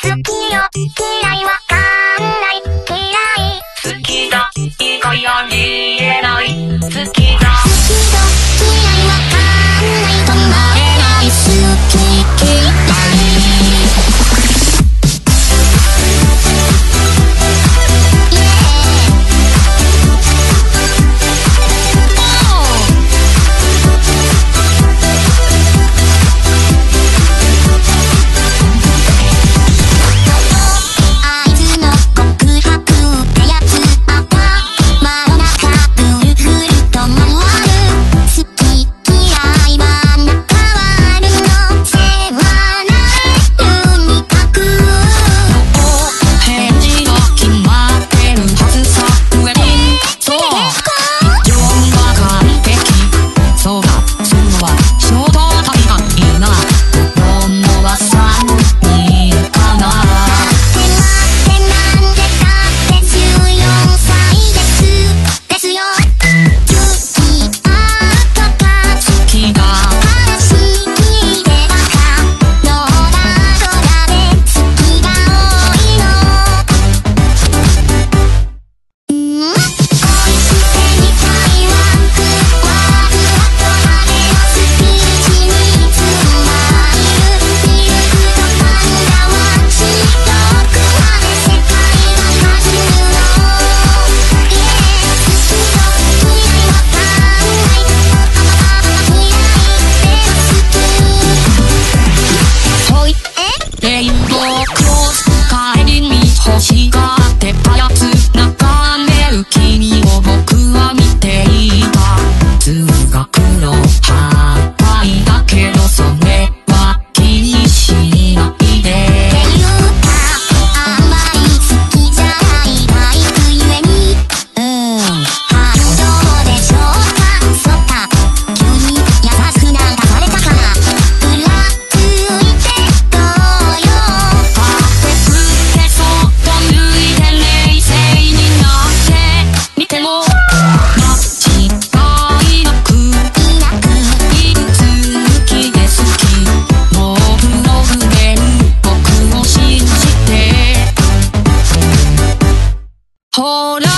好きよ、嫌いわかんない。嫌い。好きだ、いい子よ。Hold on.